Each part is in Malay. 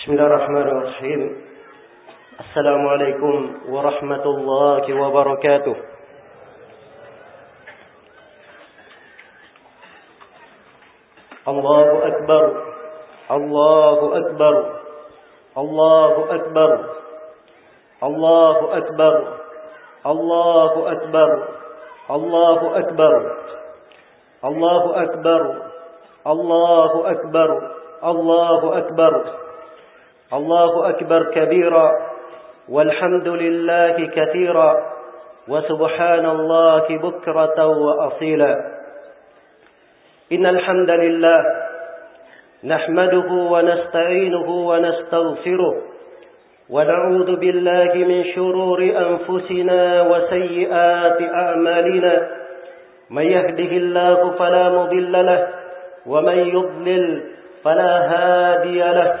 بسم الله الرحمن الرحيم السلام عليكم ورحمة الله وبركاته الله أكبر الله أكبر الله أكبر الله أكبر الله أكبر الله أكبر الله أكبر الله أكبر الله أكبر الله أكبر كبيرا والحمد لله كثيرا وسبحان الله بكرة وأصيلا. إن الحمد لله نحمده ونستعينه ونستغفره ونعوذ بالله من شرور أنفسنا وسيئات أعمالنا. من يهده الله فلا مضل له ومن يضلل فلا هادي له.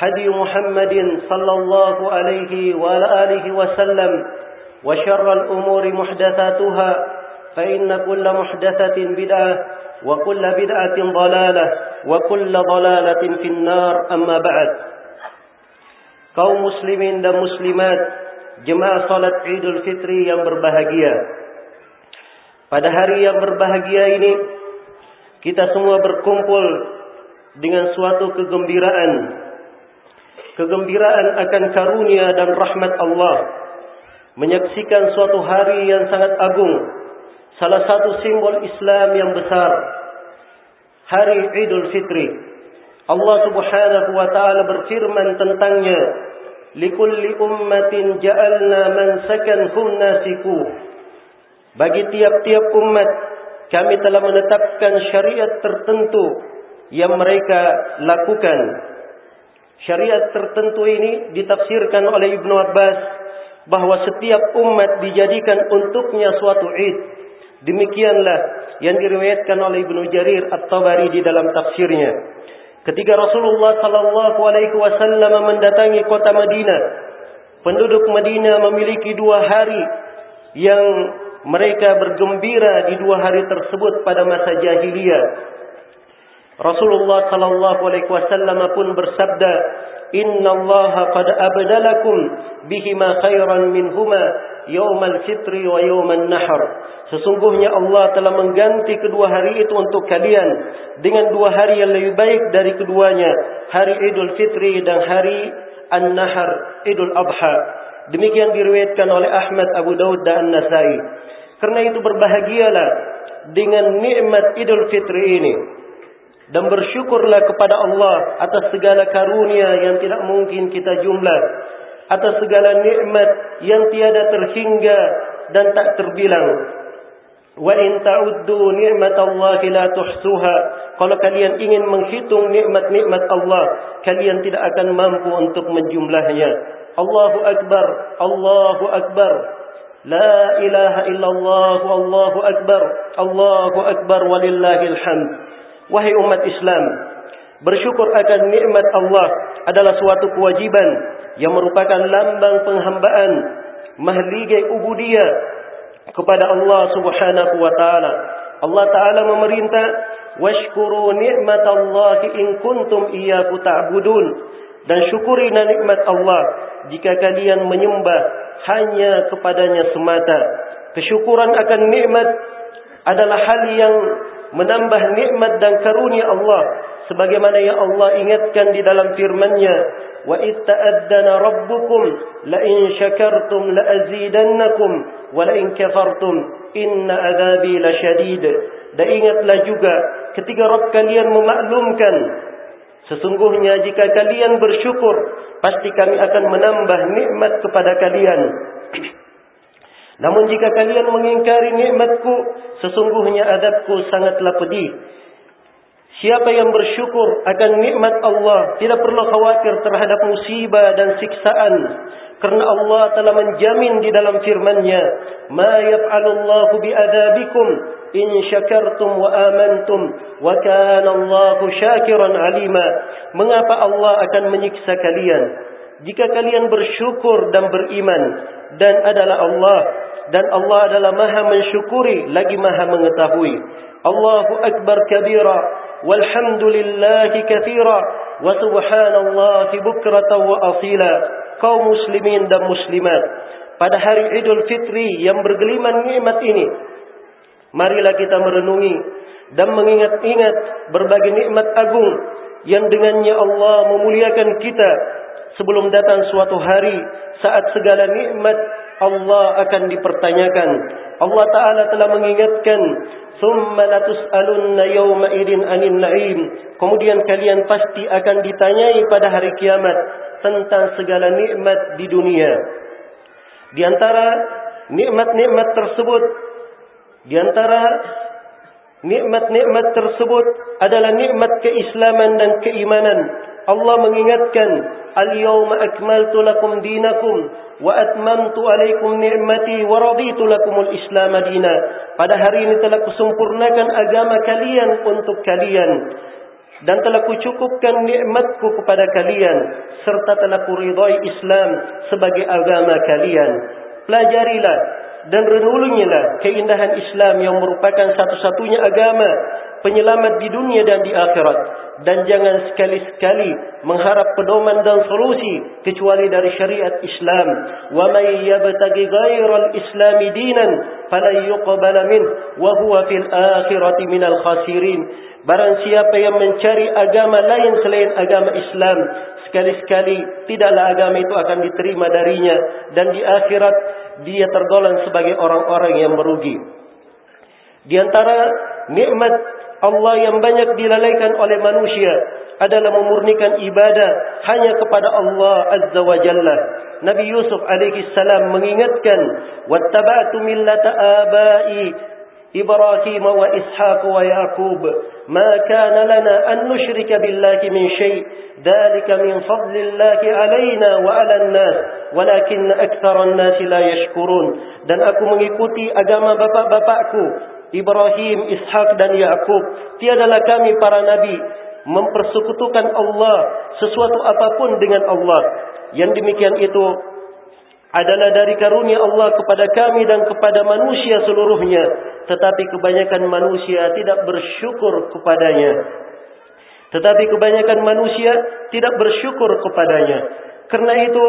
هدي محمد صلى الله عليه وعلى آله وسلم وشر الأمور محدثاتها فإن كل محدثة بدعة وكل بدعة ضلالة وكل ضلالة في النار أما بعد kaum muslimin dan muslimat jemaah salat Idul Fitri yang berbahagia pada hari yang berbahagia ini kita semua berkumpul dengan suatu kegembiraan kegembiraan akan karunia dan rahmat Allah. Menyaksikan suatu hari yang sangat agung salah satu simbol Islam yang besar hari Idul Fitri. Allah Subhanahu wa taala berfirman tentangnya likulli ummatin ja'alna mansakan hum nasiku. Bagi tiap-tiap umat kami telah menetapkan syariat tertentu yang mereka lakukan syariat tertentu ini ditafsirkan oleh Ibnu Abbas bahawa setiap umat dijadikan untuknya suatu id demikianlah yang diriwayatkan oleh Ibnu Jarir At-Tabari di dalam tafsirnya Ketika Rasulullah sallallahu alaihi wasallam mendatangi kota Madinah, penduduk Madinah memiliki dua hari yang mereka bergembira di dua hari tersebut pada masa jahiliyah. Rasulullah sallallahu alaihi wasallam pun bersabda, "Inna Allah qad abdalakum bihima khairan minhuma yaumal fitri wa yauman nahar." Sesungguhnya Allah telah mengganti kedua hari itu untuk kalian dengan dua hari yang lebih baik dari keduanya, hari Idul Fitri dan hari An-Nahar, Idul Adha. Demikian diriwayatkan oleh Ahmad Abu Daud dan An-Nasai. Karena itu berbahagialah dengan nikmat Idul Fitri ini dan bersyukurlah kepada Allah atas segala karunia yang tidak mungkin kita jumlah atas segala nikmat yang tiada terhingga dan tak terbilang Wa in ta'uddu ni'matallahi la tuhsuha. Kalau kalian ingin menghitung nikmat-nikmat Allah, kalian tidak akan mampu untuk menjumlahnya. Allahu akbar, Allahu akbar. La ilaha illallah, Allahu akbar, Allahu akbar walillahil hamd. Wahai umat Islam, bersyukur akan nikmat Allah adalah suatu kewajiban yang merupakan lambang penghambaan mahligai ubudiyah kepada Allah Subhanahu wa taala. Allah taala memerintah washkuru ni'matallahi in kuntum iyyahu ta'budun dan syukuri nikmat Allah jika kalian menyembah hanya kepadanya semata. Kesyukuran akan nikmat adalah hal yang menambah nikmat dan karunia Allah sebagaimana yang Allah ingatkan di dalam firman-Nya wa itta'adana rabbukum la in syakartum la azidannakum wa la in kafartum inna adhabi lasyadid dan ingatlah juga ketika Rabb kalian memaklumkan sesungguhnya jika kalian bersyukur pasti kami akan menambah nikmat kepada kalian namun jika kalian mengingkari nikmatku sesungguhnya adabku sangatlah pedih. Siapa yang bersyukur akan nikmat Allah tidak perlu khawatir terhadap musibah dan siksaan. Karena Allah telah menjamin di dalam firman-Nya ma yaf'alullahu bi'adabikum in syakartum wa amantum wa kana Allahu syakiran alima. Mengapa Allah akan menyiksa kalian? Jika kalian bersyukur dan beriman dan adalah Allah dan Allah adalah maha mensyukuri lagi maha mengetahui. Allahu Akbar kabira walhamdulillahi kathira wa subhanallahi bukrata wa asila. Kaum muslimin dan muslimat pada hari Idul Fitri yang bergeliman nikmat ini marilah kita merenungi dan mengingat-ingat berbagai nikmat agung yang dengannya Allah memuliakan kita sebelum datang suatu hari saat segala nikmat Allah akan dipertanyakan Allah Taala telah mengingatkan Thumma latus'alunna yawma idin anin na'im. Kemudian kalian pasti akan ditanyai pada hari kiamat tentang segala nikmat di dunia. Di antara nikmat-nikmat tersebut, di antara nikmat-nikmat tersebut adalah nikmat keislaman dan keimanan. Allah mengingatkan, "Al-yawma akmaltu lakum dinakum wa atmamtu alaykum ni'mati wa raditu lakumul Islam madina." Pada hari ini telah kusempurnakan agama kalian untuk kalian dan telah kucukupkan nikmatku kepada kalian serta telah kuridai Islam sebagai agama kalian. Pelajarilah dan renungilah keindahan Islam yang merupakan satu-satunya agama penyelamat di dunia dan di akhirat dan jangan sekali-sekali mengharap pedoman dan solusi kecuali dari syariat Islam. Wa may yabtaghi ghayra al-islam dinan fala yuqbal min wa huwa fil akhirati minal khasirin. Barang siapa yang mencari agama lain selain agama Islam sekali-sekali tidaklah agama itu akan diterima darinya. Dan di akhirat dia tergolong sebagai orang-orang yang merugi. Di antara nikmat Allah yang banyak dilalaikan oleh manusia adalah memurnikan ibadah hanya kepada Allah Azza wa Jalla. Nabi Yusuf alaihi salam mengingatkan, "Wattaba'tu millata abai Ibrahim wa Ishaq wa Yaqub, ma kana lana an nusyrika billahi min shay', dhalika min fadlillahi 'alaina wa 'alan nas, walakin aktharan nas la yashkurun." Dan aku mengikuti agama bapak-bapakku Ibrahim, Ishak dan Yakub. Tiadalah kami para nabi mempersekutukan Allah sesuatu apapun dengan Allah. Yang demikian itu adalah dari karunia Allah kepada kami dan kepada manusia seluruhnya. Tetapi kebanyakan manusia tidak bersyukur kepadanya. Tetapi kebanyakan manusia tidak bersyukur kepadanya. Karena itu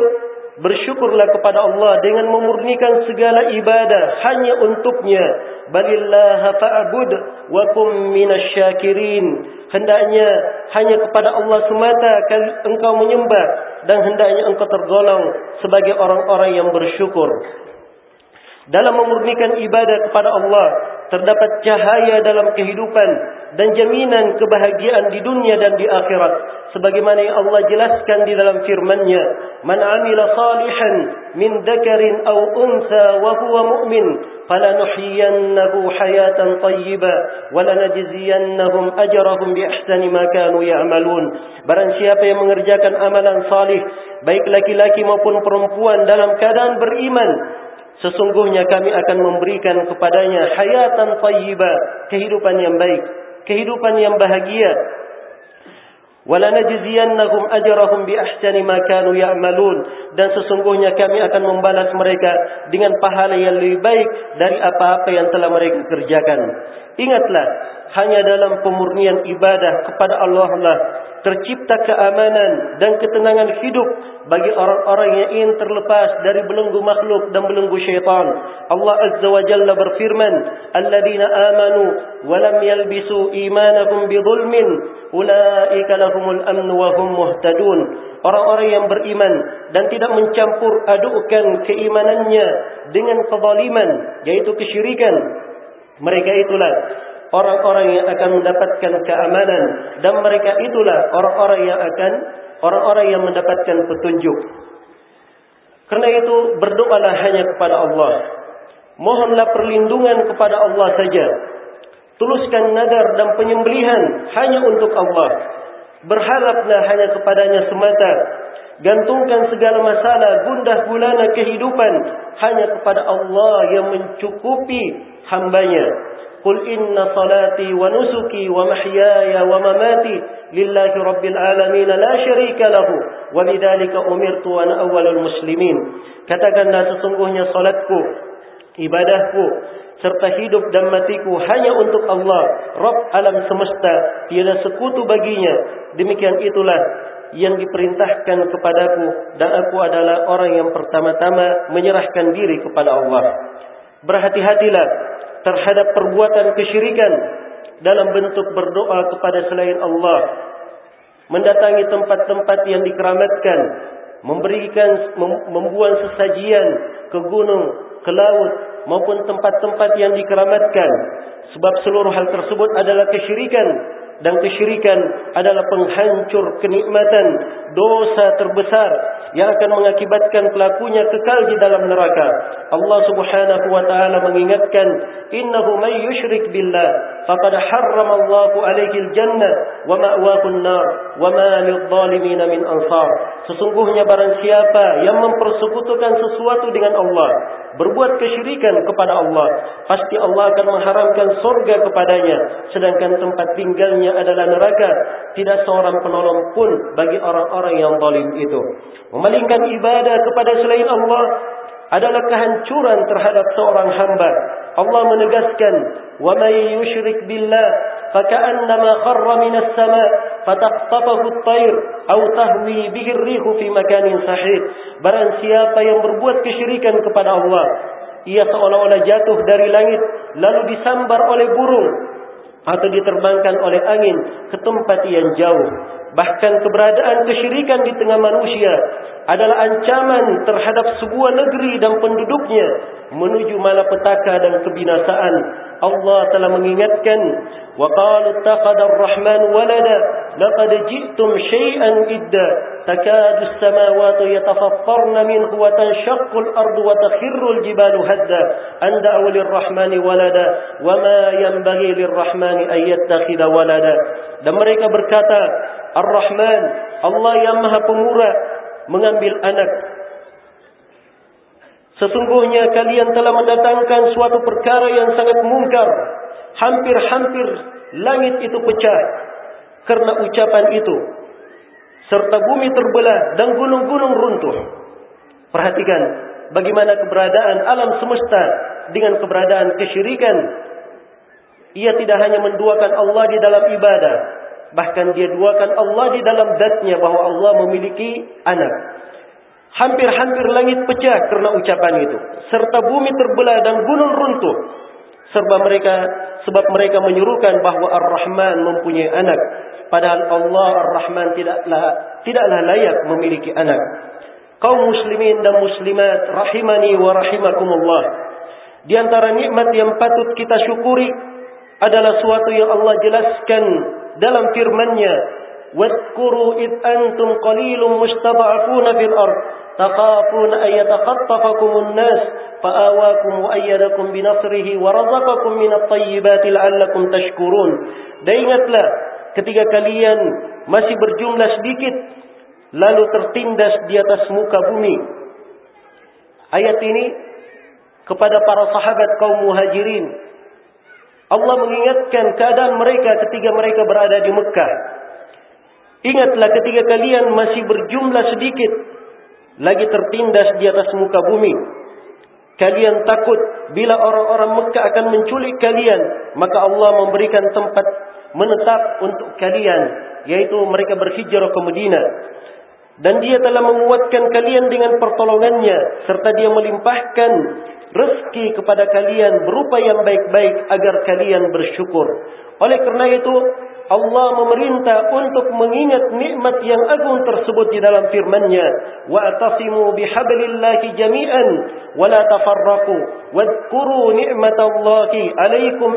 bersyukurlah kepada Allah dengan memurnikan segala ibadah hanya untuknya. Balillaha fa'bud wa kum minasyakirin. Hendaknya hanya kepada Allah semata engkau menyembah dan hendaknya engkau tergolong sebagai orang-orang yang bersyukur. Dalam memurnikan ibadah kepada Allah terdapat cahaya dalam kehidupan dan jaminan kebahagiaan di dunia dan di akhirat. Sebagaimana yang Allah jelaskan di dalam firman-Nya man amila salihan min dzakarin aw unsa wa huwa mu'min falanuhyiyannahu hayatan tayyiba wa lanajziyannahum ajrahum bi ahsani ma kanu ya'malun. Barang siapa yang mengerjakan amalan salih baik laki-laki maupun perempuan dalam keadaan beriman Sesungguhnya kami akan memberikan kepadanya hayatan tayyibah, kehidupan yang baik, kehidupan yang bahagia. Ajrahum bi ahsani ma kanu ya'malun dan sesungguhnya kami akan membalas mereka dengan pahala yang lebih baik dari apa-apa yang telah mereka kerjakan. Ingatlah hanya dalam pemurnian ibadah kepada Allah lah tercipta keamanan dan ketenangan hidup bagi orang-orang yang ingin terlepas dari belenggu makhluk dan belenggu syaitan. Allah Azza wa Jalla berfirman, "Alladzina amanu wa lam yalbisu imanahum bidzulmin, ulaika lahumul amn wa hum muhtadun." orang-orang yang beriman dan tidak mencampur adukkan keimanannya dengan kezaliman yaitu kesyirikan mereka itulah orang-orang yang akan mendapatkan keamanan dan mereka itulah orang-orang yang akan orang-orang yang mendapatkan petunjuk. Karena itu berdoalah hanya kepada Allah. Mohonlah perlindungan kepada Allah saja tuluskan nadar dan penyembelihan hanya untuk Allah. Berharaplah hanya kepadanya semata. Gantungkan segala masalah gundah gulana kehidupan hanya kepada Allah yang mencukupi hambanya. Qul inna salati wa nusuki wa mahyaya wa mamati lillahi rabbil alamin la syarika lahu wa bidzalika umirtu ana awwalul muslimin. Katakanlah sesungguhnya salatku ibadahku serta hidup dan matiku hanya untuk Allah, Rabb alam semesta, tiada sekutu baginya. Demikian itulah yang diperintahkan kepadaku dan aku adalah orang yang pertama-tama menyerahkan diri kepada Allah. Berhati-hatilah terhadap perbuatan kesyirikan dalam bentuk berdoa kepada selain Allah. Mendatangi tempat-tempat yang dikeramatkan, memberikan membuat sesajian ke gunung, ke laut, maupun tempat-tempat yang dikeramatkan sebab seluruh hal tersebut adalah kesyirikan dan kesyirikan adalah penghancur kenikmatan dosa terbesar yang akan mengakibatkan pelakunya kekal di dalam neraka. Allah Subhanahu wa taala mengingatkan, "Innahu may yushrik billah faqad harrama Allahu 'alaihi al-jannah wa ma'wahu an-nar wa ma lidh-dhalimin min ansar." Sesungguhnya barang siapa yang mempersekutukan sesuatu dengan Allah, berbuat kesyirikan kepada Allah, pasti Allah akan mengharamkan surga kepadanya, sedangkan tempat tinggalnya adalah neraka. Tidak seorang penolong pun bagi orang-orang yang zalim itu. Memalingkan ibadah kepada selain Allah adalah kehancuran terhadap seorang hamba. Allah menegaskan, "Wa may yushrik billah faka'annama kharra minas sama' fataqtafahu at-tayr aw tahwi bihi ar-rih fi makanin sahih." Barang siapa yang berbuat kesyirikan kepada Allah, ia seolah-olah jatuh dari langit lalu disambar oleh burung atau diterbangkan oleh angin ke tempat yang jauh. Bahkan keberadaan kesyirikan di tengah manusia adalah ancaman terhadap sebuah negeri dan penduduknya menuju malapetaka dan kebinasaan. Allah telah mengingatkan, "Wa qalu taqada ar-rahman walada, laqad ji'tum shay'an idda, takadu as-samawati yatafattarna minhu wa tanshaqqu al-ardu wa takhirru al-jibalu hadda, an da'u lir-rahmani walada, wa ma yanbaghi lir-rahmani an yattakhidha walada." Dan mereka berkata, Ar-Rahman, Allah yang Maha Pemurah mengambil anak. Sesungguhnya kalian telah mendatangkan suatu perkara yang sangat mungkar. Hampir-hampir langit itu pecah karena ucapan itu. Serta bumi terbelah dan gunung-gunung runtuh. Perhatikan bagaimana keberadaan alam semesta dengan keberadaan kesyirikan. Ia tidak hanya menduakan Allah di dalam ibadah, Bahkan dia duakan Allah di dalam zatnya bahawa Allah memiliki anak. Hampir-hampir langit pecah kerana ucapan itu. Serta bumi terbelah dan gunung runtuh. Sebab mereka sebab mereka menyuruhkan bahawa Ar-Rahman mempunyai anak. Padahal Allah Ar-Rahman tidaklah tidaklah layak memiliki anak. Kaum muslimin dan muslimat rahimani wa rahimakumullah. Di antara nikmat yang patut kita syukuri adalah suatu yang Allah jelaskan dalam firman-Nya wadhkuru id antum qalilun mustad'afuna fil ard taqafuna ay yataqaffakum an-nas fa'awakum wa ayyadakum bi nasrihi wa razaqakum min at-tayyibati la'allakum tashkurun. Dan ingatlah ketika kalian masih berjumlah sedikit lalu tertindas di atas muka bumi. Ayat ini kepada para sahabat kaum muhajirin Allah mengingatkan keadaan mereka ketika mereka berada di Mekah. Ingatlah ketika kalian masih berjumlah sedikit. Lagi tertindas di atas muka bumi. Kalian takut bila orang-orang Mekah akan menculik kalian. Maka Allah memberikan tempat menetap untuk kalian. Yaitu mereka berhijrah ke Medina. Dan dia telah menguatkan kalian dengan pertolongannya. Serta dia melimpahkan rezeki kepada kalian berupa yang baik-baik agar kalian bersyukur. Oleh kerana itu, Allah memerintah untuk mengingat nikmat yang agung tersebut di dalam firman-Nya, "Wa'tasimu bihablillahi jami'an wa la tafarraqu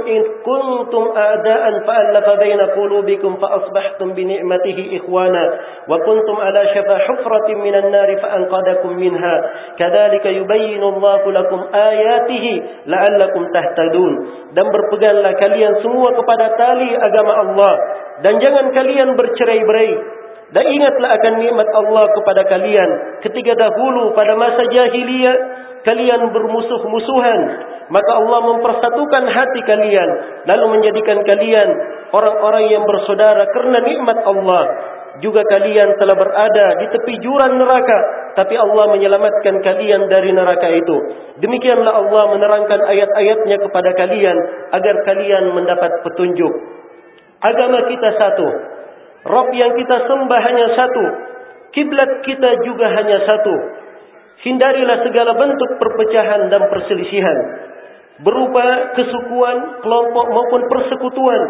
in kuntum a'da'an fa'alafa baina qulubikum fa asbahtum bi ni'matihi ikhwana wa kuntum 'ala shafa hufratin minan nar fa anqadakum minha kadzalika yubayyinu Allahu lakum ayatihi la'allakum tahtadun." Dan berpeganglah kalian semua kepada tali agama Allah. Dan jangan kalian bercerai-berai. Dan ingatlah akan nikmat Allah kepada kalian. Ketika dahulu pada masa jahiliyah kalian bermusuh-musuhan maka Allah mempersatukan hati kalian lalu menjadikan kalian orang-orang yang bersaudara kerana nikmat Allah juga kalian telah berada di tepi jurang neraka tapi Allah menyelamatkan kalian dari neraka itu demikianlah Allah menerangkan ayat-ayatnya kepada kalian agar kalian mendapat petunjuk agama kita satu. Rob yang kita sembah hanya satu. Kiblat kita juga hanya satu. Hindarilah segala bentuk perpecahan dan perselisihan. Berupa kesukuan, kelompok maupun persekutuan.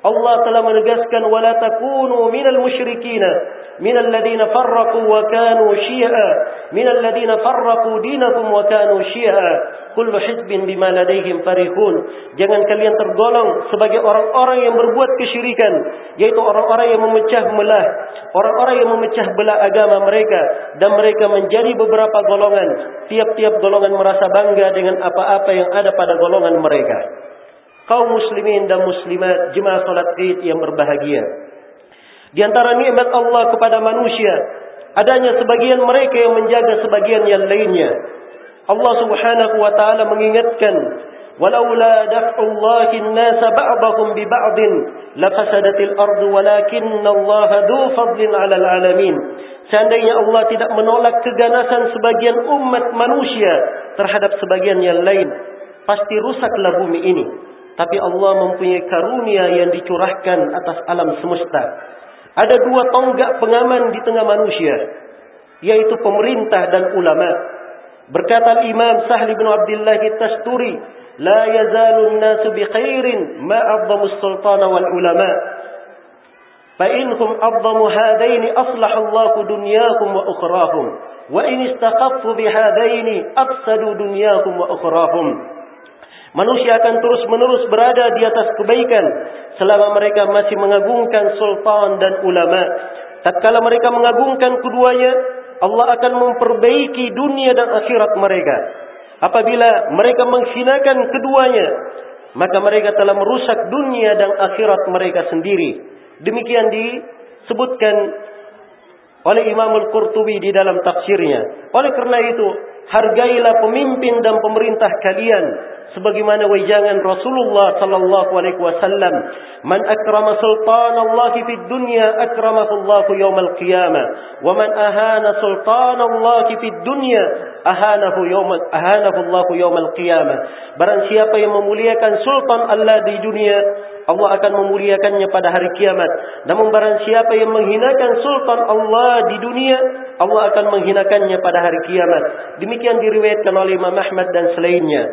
Allah telah menegaskan wala takunu minal musyrikin farraqu wa kanu syi'a minal ladina farraqu dinakum wa kanu syi'a kullu hizbin bima ladaihim farihun. Jangan kalian tergolong sebagai orang-orang yang berbuat kesyirikan yaitu orang-orang yang memecah belah orang-orang yang memecah belah agama mereka dan mereka menjadi beberapa golongan. Tiap-tiap golongan merasa bangga dengan apa-apa yang ada pada golongan mereka. Kaum muslimin dan muslimat jemaah salat Id yang berbahagia. Di antara nikmat Allah kepada manusia adanya sebagian mereka yang menjaga sebagian yang lainnya. Allah Subhanahu wa taala mengingatkan walaula daf'ullahi an-nasa ba'dahum bi ba'din lafasadatil ardu walakinallaha dhu fadlin 'alal 'alamin. Seandainya Allah tidak menolak keganasan sebagian umat manusia terhadap sebagian yang lain, pasti rusaklah bumi ini. Tapi Allah mempunyai karunia yang dicurahkan atas alam semesta. Ada dua tonggak pengaman di tengah manusia. Yaitu pemerintah dan ulama. Berkata Imam Sahli bin Abdullah Tasturi. La yazalun nasu bi khairin ma'adzamu sultana wal ulama. Fa'inhum adzamu hadaini aslah Allah dunyakum wa ukhrahum. Wa in istaqaffu bihadaini afsadu dunyakum wa. Manusia akan terus-menerus berada di atas kebaikan selama mereka masih mengagungkan sultan dan ulama. Tatkala mereka mengagungkan keduanya, Allah akan memperbaiki dunia dan akhirat mereka. Apabila mereka menghinakan keduanya, maka mereka telah merusak dunia dan akhirat mereka sendiri. Demikian disebutkan oleh Imam Al-Qurtubi di dalam tafsirnya. Oleh kerana itu, hargailah pemimpin dan pemerintah kalian sebagaimana wajangan Rasulullah sallallahu alaihi wasallam. Man akrama sultan Allah fi dunya akramahu Allah yaumil qiyamah. Wa man ahana sultan Allah fi dunya ahanahu yaum ahanahu Allah yaumil qiyamah. Barang siapa yang memuliakan sultan Allah di dunia Allah akan memuliakannya pada hari kiamat namun barang siapa yang menghinakan sultan Allah di dunia Allah akan menghinakannya pada hari kiamat demikian diriwayatkan oleh Imam Ahmad dan selainnya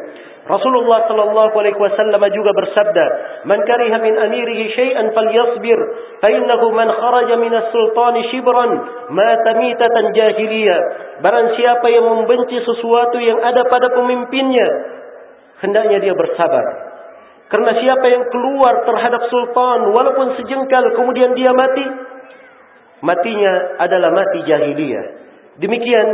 Rasulullah sallallahu alaihi wasallam juga bersabda, "Man kariha min amirihi syai'an falyasbir, fa innahu man kharaja min as-sultan shibran mata mitatan jahiliyah." Barang siapa yang membenci sesuatu yang ada pada pemimpinnya, hendaknya dia bersabar. Karena siapa yang keluar terhadap sultan walaupun sejengkal kemudian dia mati, matinya adalah mati jahiliyah. Demikian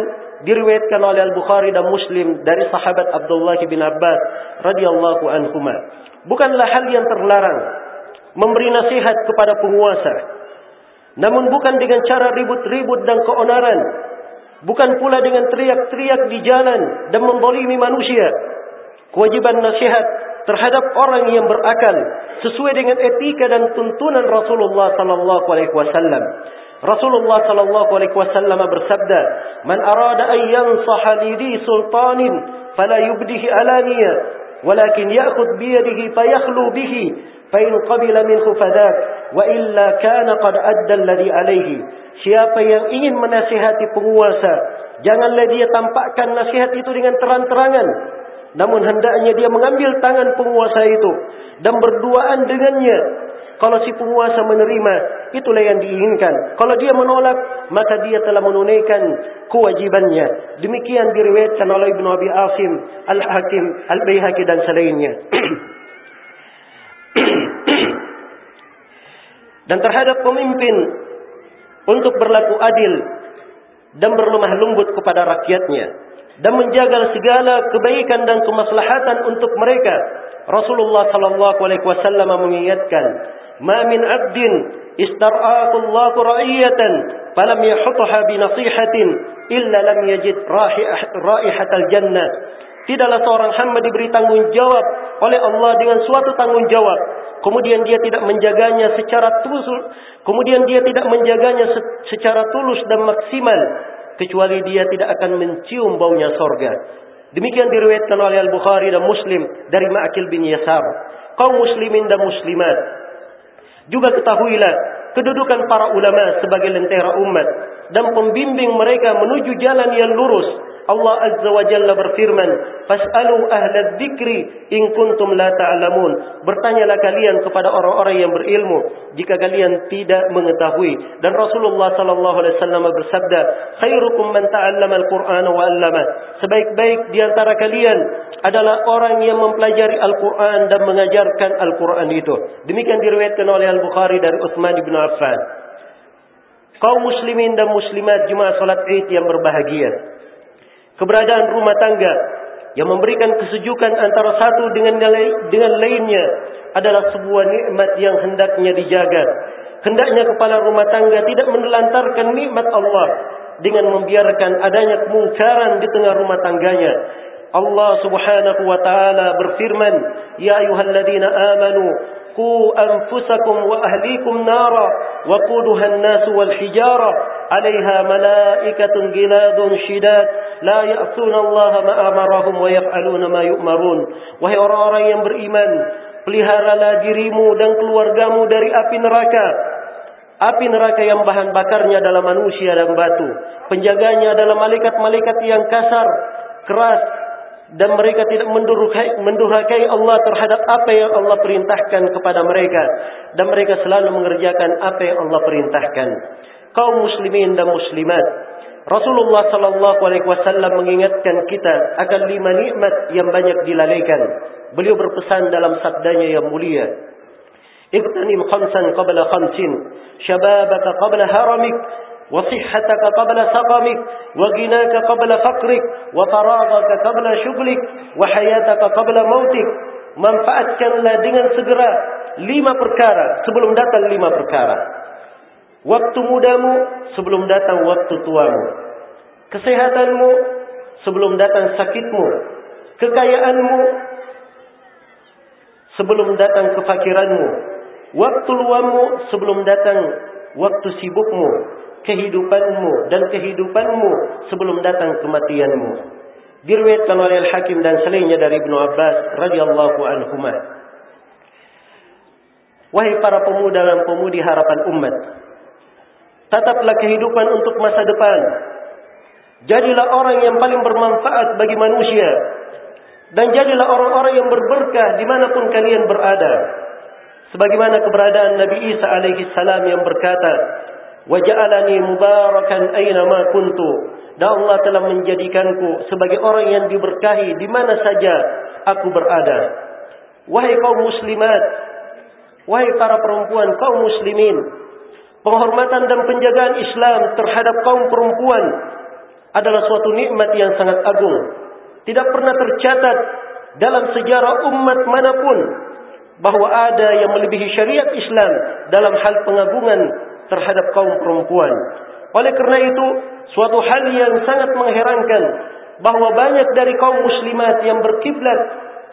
diriwayatkan oleh Al-Bukhari dan Muslim dari sahabat Abdullah bin Abbas radhiyallahu anhuma. Bukanlah hal yang terlarang memberi nasihat kepada penguasa. Namun bukan dengan cara ribut-ribut dan keonaran. Bukan pula dengan teriak-teriak di jalan dan membolimi manusia. Kewajiban nasihat terhadap orang yang berakal sesuai dengan etika dan tuntunan Rasulullah sallallahu alaihi wasallam. Rasulullah sallallahu alaihi wasallam bersabda, "Man arada an yansaha li sultanin fala yubdihi alaniya, walakin ya'khudh bi yadihi fayakhlu bihi, fa in qabila minhu fadak, wa illa kana qad adda alladhi alayhi." Siapa yang ingin menasihati penguasa, janganlah dia tampakkan nasihat itu dengan terang-terangan, Namun hendaknya dia mengambil tangan penguasa itu dan berduaan dengannya. Kalau si penguasa menerima, itulah yang diinginkan. Kalau dia menolak, maka dia telah menunaikan kewajibannya. Demikian diriwayatkan oleh Ibn Abi Asim, Al-Hakim, Al-Bayhaqi dan selainnya. dan terhadap pemimpin untuk berlaku adil dan berlemah lembut kepada rakyatnya dan menjaga segala kebaikan dan kemaslahatan untuk mereka. Rasulullah sallallahu alaihi wasallam mengingatkan, "Ma min 'abdin istar'ahu Allah ra'iyatan falam yahutha bi nasihatin illa lam yajid raihatal jannah." Tidaklah seorang hamba diberi tanggungjawab oleh Allah dengan suatu tanggungjawab kemudian dia tidak menjaganya secara tulus kemudian dia tidak menjaganya secara tulus dan maksimal kecuali dia tidak akan mencium baunya sorga. Demikian diriwayatkan oleh Al-Bukhari dan Muslim dari Ma'akil bin Yasar. Kaum muslimin dan muslimat. Juga ketahuilah kedudukan para ulama sebagai lentera umat dan pembimbing mereka menuju jalan yang lurus Allah Azza wa Jalla berfirman, "Fas'alu ahla dzikri in kuntum la ta'lamun." Bertanyalah kalian kepada orang-orang yang berilmu jika kalian tidak mengetahui. Dan Rasulullah sallallahu alaihi wasallam bersabda, "Khairukum man ta'allama al-Qur'ana wa 'allama." Sebaik-baik di antara kalian adalah orang yang mempelajari Al-Qur'an dan mengajarkan Al-Qur'an itu. Demikian diriwayatkan oleh Al-Bukhari dari Utsman bin Affan. Kaum muslimin dan muslimat Jumat salat Id yang berbahagia keberadaan rumah tangga yang memberikan kesejukan antara satu dengan dengan lainnya adalah sebuah nikmat yang hendaknya dijaga. Hendaknya kepala rumah tangga tidak menelantarkan nikmat Allah dengan membiarkan adanya kemungkaran di tengah rumah tangganya. Allah Subhanahu wa taala berfirman, "Ya ayyuhalladzina amanu قوا أنفسكم وأهليكم نارا وقودها الناس والحجارة عليها ملائكة جلاد شداد لا يأسون الله ما أمرهم ويفعلون ما يؤمرون وهي orang-orang yang beriman peliharalah dirimu dan keluargamu dari api neraka api neraka yang bahan bakarnya adalah manusia dan batu penjaganya adalah malaikat-malaikat yang kasar keras dan mereka tidak mendurhakai, Allah terhadap apa yang Allah perintahkan kepada mereka. Dan mereka selalu mengerjakan apa yang Allah perintahkan. Kaum muslimin dan muslimat Rasulullah sallallahu alaihi wasallam mengingatkan kita akan lima nikmat yang banyak dilalaikan. Beliau berpesan dalam sabdanya yang mulia. Iqtanim khamsan qabla khamsin shababaka qabla haramik وصحتك قبل سقمك وغناك قبل فقرك وفراغك قبل شغلك وحياتك قبل موتك manfaatkanlah dengan segera lima perkara sebelum datang lima perkara waktu mudamu sebelum datang waktu tuamu kesehatanmu sebelum datang sakitmu kekayaanmu sebelum datang kefakiranmu waktu luangmu sebelum datang waktu sibukmu kehidupanmu dan kehidupanmu sebelum datang kematianmu. Diriwayatkan oleh Al-Hakim dan selainnya dari Ibnu Abbas radhiyallahu anhu. Wahai para pemuda dan pemudi harapan umat, tetaplah kehidupan untuk masa depan. Jadilah orang yang paling bermanfaat bagi manusia dan jadilah orang-orang yang berberkah dimanapun kalian berada. Sebagaimana keberadaan Nabi Isa alaihi salam yang berkata, waj'alani mubarakan aina ma kuntu dan Allah telah menjadikanku sebagai orang yang diberkahi di mana saja aku berada. Wahai kaum muslimat wahai para perempuan kaum muslimin penghormatan dan penjagaan Islam terhadap kaum perempuan adalah suatu nikmat yang sangat agung. Tidak pernah tercatat dalam sejarah umat manapun bahawa ada yang melebihi syariat Islam dalam hal pengagungan terhadap kaum perempuan. Oleh kerana itu, suatu hal yang sangat mengherankan bahawa banyak dari kaum muslimat yang berkiblat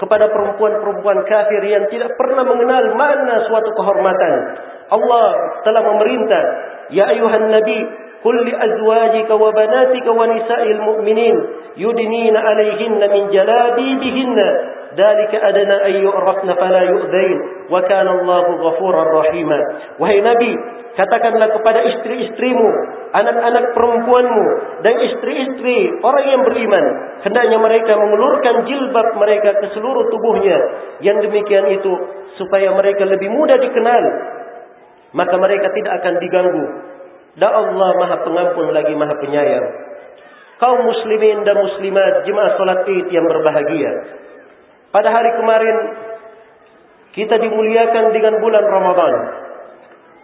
kepada perempuan-perempuan kafir yang tidak pernah mengenal mana suatu kehormatan. Allah telah memerintah, Ya ayuhan Nabi, Qul li azwajika wa banatika wa nisa'il mu'minin yudnina alaihinna min jalabibihinna Adna ay yu'rafna fala yu'dzain wa kana Allahu ghafurar rahima. Wahai Nabi, katakanlah kepada istri-istrimu, anak-anak perempuanmu dan istri-istri orang yang beriman, hendaknya mereka mengulurkan jilbab mereka ke seluruh tubuhnya. Yang demikian itu supaya mereka lebih mudah dikenal. Maka mereka tidak akan diganggu. Dan Allah Maha Pengampun lagi Maha Penyayang. Kaum muslimin dan muslimat jemaah salat Id yang berbahagia. Pada hari kemarin kita dimuliakan dengan bulan Ramadan.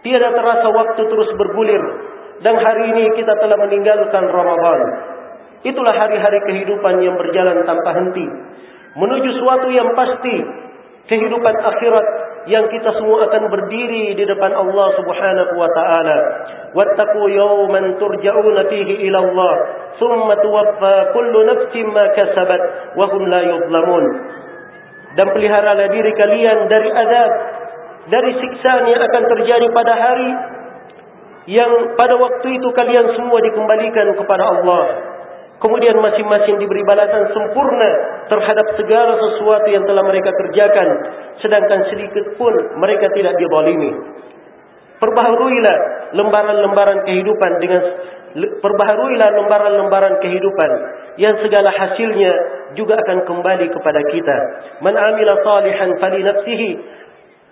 Tiada terasa waktu terus bergulir dan hari ini kita telah meninggalkan Ramadan. Itulah hari-hari kehidupan yang berjalan tanpa henti menuju suatu yang pasti kehidupan akhirat yang kita semua akan berdiri di depan Allah Subhanahu wa taala. Wattaqu yawman turja'una fihi ila Allah, thumma tuwaffa kullu nafsin ma kasabat wa hum la yuzlamun. Dan peliharalah diri kalian dari azab dari siksaan yang akan terjadi pada hari yang pada waktu itu kalian semua dikembalikan kepada Allah. Kemudian masing-masing diberi balasan sempurna terhadap segala sesuatu yang telah mereka kerjakan. Sedangkan sedikit pun mereka tidak dizalimi. Perbaharuilah lembaran-lembaran kehidupan dengan perbaharuilah lembaran-lembaran kehidupan yang segala hasilnya juga akan kembali kepada kita. Man amila salihan fali nafsihi.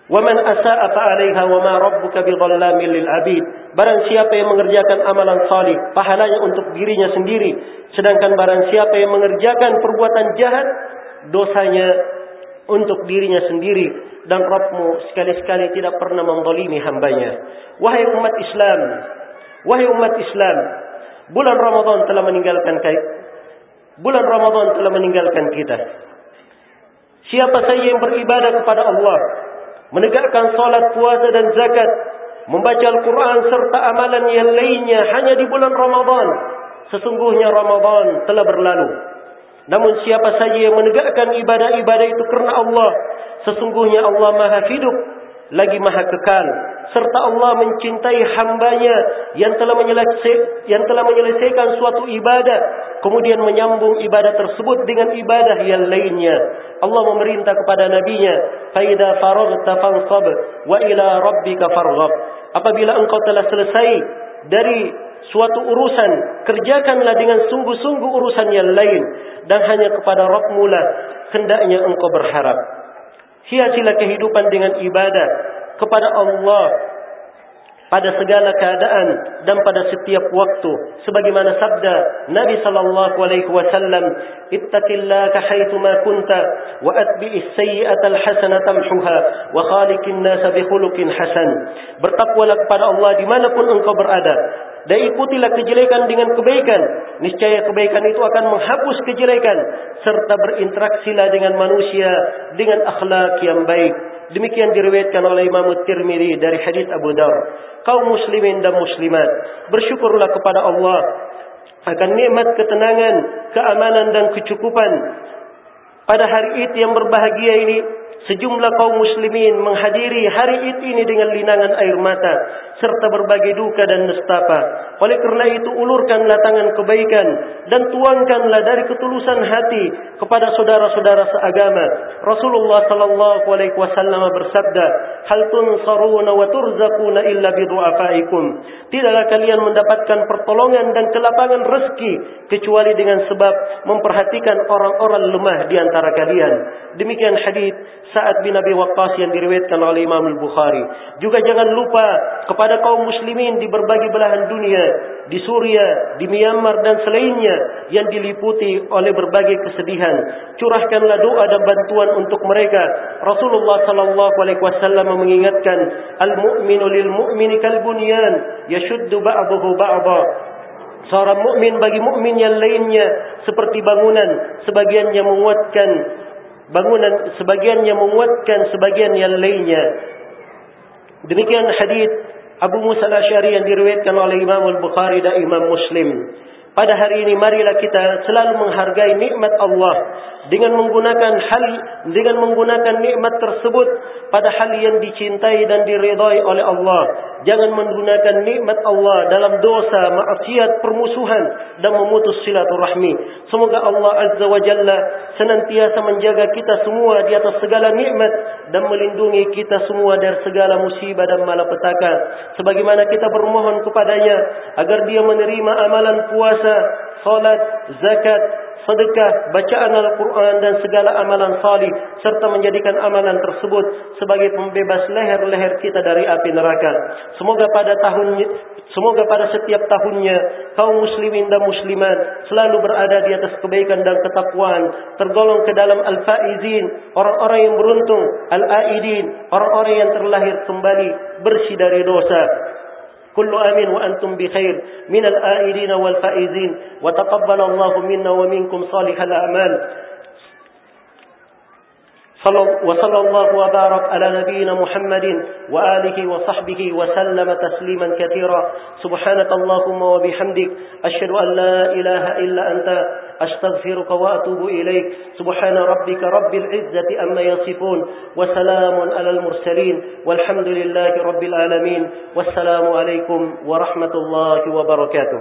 Wa man asa'a fa'alaiha wa ma rabbuka bighallamin lil abid. Barang siapa yang mengerjakan amalan salih, pahalanya untuk dirinya sendiri. Sedangkan barang siapa yang mengerjakan perbuatan jahat, dosanya untuk dirinya sendiri. Dan Rabbmu sekali-sekali tidak pernah mendolimi hambanya. Wahai umat Islam. Wahai umat Islam. Bulan Ramadan telah meninggalkan Bulan Ramadan telah meninggalkan kita. Siapa saja yang beribadah kepada Allah, menegakkan salat, puasa dan zakat, membaca Al-Quran serta amalan yang lainnya hanya di bulan Ramadan. Sesungguhnya Ramadan telah berlalu. Namun siapa saja yang menegakkan ibadah-ibadah itu kerana Allah, sesungguhnya Allah Maha Hidup lagi Maha Kekal serta Allah mencintai hambanya yang telah menyelesaikan yang telah menyelesaikan suatu ibadah kemudian menyambung ibadah tersebut dengan ibadah yang lainnya. Allah memerintah kepada nabinya faida faraghta fansab wa ila rabbika farghab. Apabila engkau telah selesai dari suatu urusan kerjakanlah dengan sungguh-sungguh urusan yang lain dan hanya kepada Rabbmu lah hendaknya engkau berharap sia-sialah kehidupan dengan ibadah kepada Allah pada segala keadaan dan pada setiap waktu. Sebagaimana sabda Nabi sallallahu alaihi wasallam ittaqillaha haitsu ma kunta wa atbi'is sayyi'atal hasanata tamhuha wa khaliqin nas bi khuluqin hasan. Bertakwalah kepada Allah di manapun engkau berada dan ikutilah kejelekan dengan kebaikan. Niscaya kebaikan itu akan menghapus kejelekan. Serta berinteraksilah dengan manusia dengan akhlak yang baik. Demikian diriwayatkan oleh Imam Tirmizi dari hadis Abu Dar. Kaum muslimin dan muslimat, bersyukurlah kepada Allah akan nikmat ketenangan, keamanan dan kecukupan pada hari Id yang berbahagia ini Sejumlah kaum muslimin menghadiri hari Id ini dengan linangan air mata serta berbagai duka dan nestapa. Oleh kerana itu ulurkanlah tangan kebaikan dan tuangkanlah dari ketulusan hati kepada saudara-saudara seagama. Rasulullah sallallahu alaihi wasallam bersabda, "Hal tunsaruna wa turzaquna illa bi du'afaikum." Tidaklah kalian mendapatkan pertolongan dan kelapangan rezeki kecuali dengan sebab memperhatikan orang-orang lemah di antara kalian. Demikian hadis Sa'ad bin Abi Waqqas yang diriwayatkan oleh Imam Al-Bukhari. Juga jangan lupa kepada kaum muslimin di berbagai belahan dunia, di Suria, di Myanmar dan selainnya yang diliputi oleh berbagai kesedihan. Curahkanlah doa dan bantuan untuk mereka. Rasulullah sallallahu alaihi wasallam mengingatkan, "Al-mu'minu lil mu'mini kal bunyan, yashuddu ba'dahu ba'dha." Seorang mukmin bagi mukmin yang lainnya seperti bangunan, sebagiannya menguatkan bangunan sebagian yang menguatkan sebagian yang lainnya. Demikian hadis Abu Musa al-Asy'ari yang diriwayatkan oleh Imam Al-Bukhari dan Imam Muslim. Pada hari ini marilah kita selalu menghargai nikmat Allah dengan menggunakan hal dengan menggunakan nikmat tersebut pada hal yang dicintai dan diridai oleh Allah. Jangan menggunakan nikmat Allah dalam dosa, maksiat, permusuhan dan memutus silaturahmi. Semoga Allah Azza wa Jalla senantiasa menjaga kita semua di atas segala nikmat dan melindungi kita semua dari segala musibah dan malapetaka. Sebagaimana kita bermohon kepadanya agar dia menerima amalan puasa, salat, zakat, sedekah, bacaan Al-Quran dan segala amalan salih serta menjadikan amalan tersebut sebagai pembebas leher-leher kita dari api neraka. Semoga pada tahun semoga pada setiap tahunnya kaum muslimin dan muslimat selalu berada di atas kebaikan dan ketakwaan, tergolong ke dalam al-faizin, orang-orang yang beruntung, al-aidin, orang-orang yang terlahir kembali bersih dari dosa. كل آمين وأنتم بخير من الآئلين والفائزين. وتقبل الله منا ومنكم صالح الأعمال. وصلى الله وبارك على نبينا محمد وآله وصحبه وسلم تسليما كثيرا. سبحانك اللهم وبحمدك أشهد أن لا إله إلا أنت أستغفرك وأتوب إليك. سبحان ربك رب العزة أما يصفون وسلام على المرسلين والحمد لله رب العالمين. والسلام عليكم ورحمة الله وبركاته.